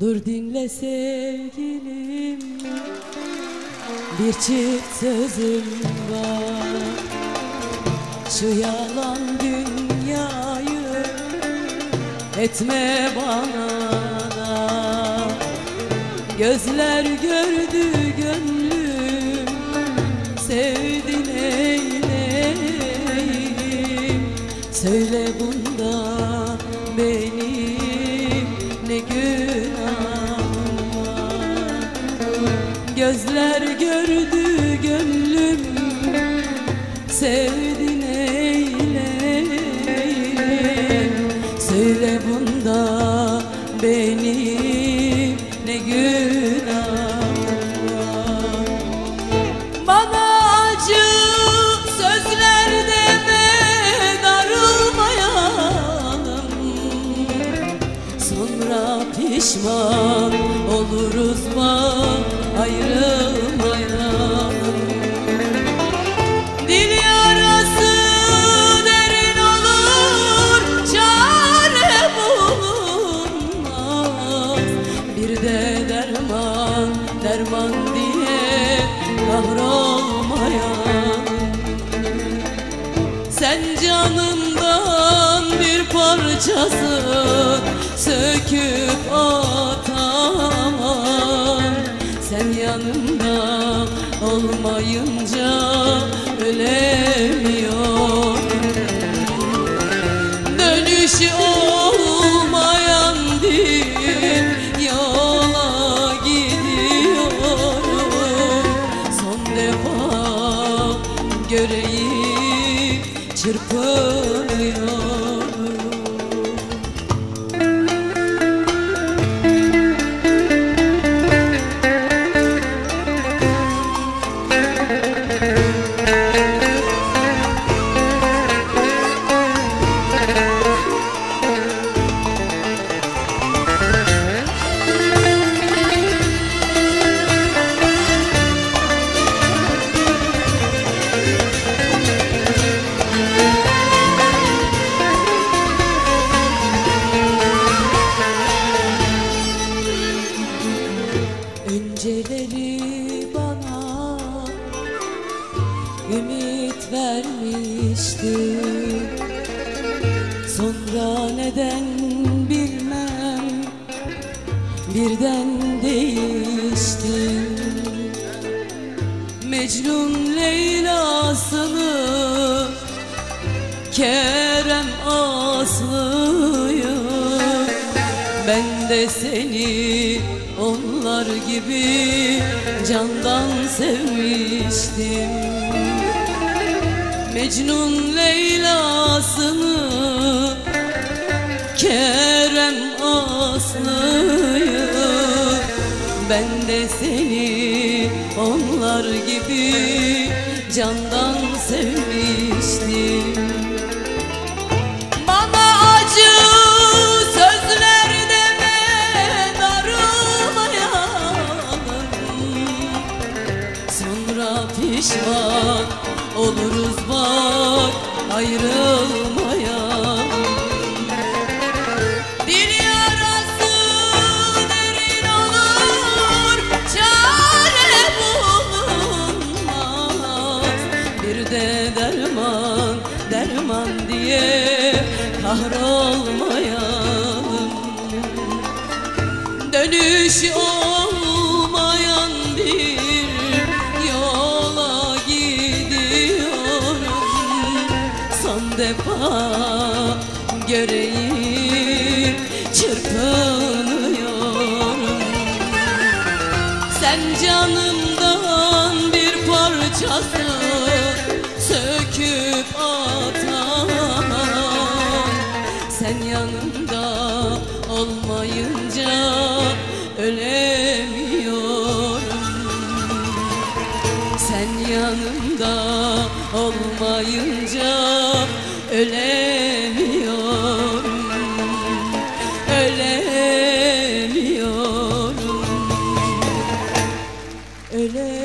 Dur dinle sevgilim. Bir çift sözüm var. Şu yalan dünyayı Etme bana da. Gözler gördü gönlüm Sevdin eyleyim Söyle bunda benim Gözler gördü gönlüm. Sevdin eyleyim Söyle bunda benim ne günahım var Bana acı sözler deme darılmayalım. Sonra pişman oluruz bak derman diye kahrolmayalım sen canımdan bir parçası söküp atamam Sen yanımda olmayınca ölemiyorum Dönüşü olmayan bir yola gidiyorum Son defa göreyim çırpınıyorum vermişti Sonra neden bilmem birden değişti. Mecnun Leyla'sını Kerem Aslı'yı Ben de seni onlar gibi candan sevmiştim Mecnun Leyla'sını Kerem Aslı'yı. Ben de seni onlar gibi candan sevmiştim. Pişman oluruz bak ayrılmayalım Bir yarası derin olur çare bulunmaz. Bir de derman derman diye kahrolmayalım. Dönüş olmayan göreyim çırpınıyorum. Sen canımdan bir parçası söküp atamam Sen yanımda olmayınca ölemiyorum. Sen yanımda olmayınca ölemiyorum. Ölemiyorum. Ölemiyorum.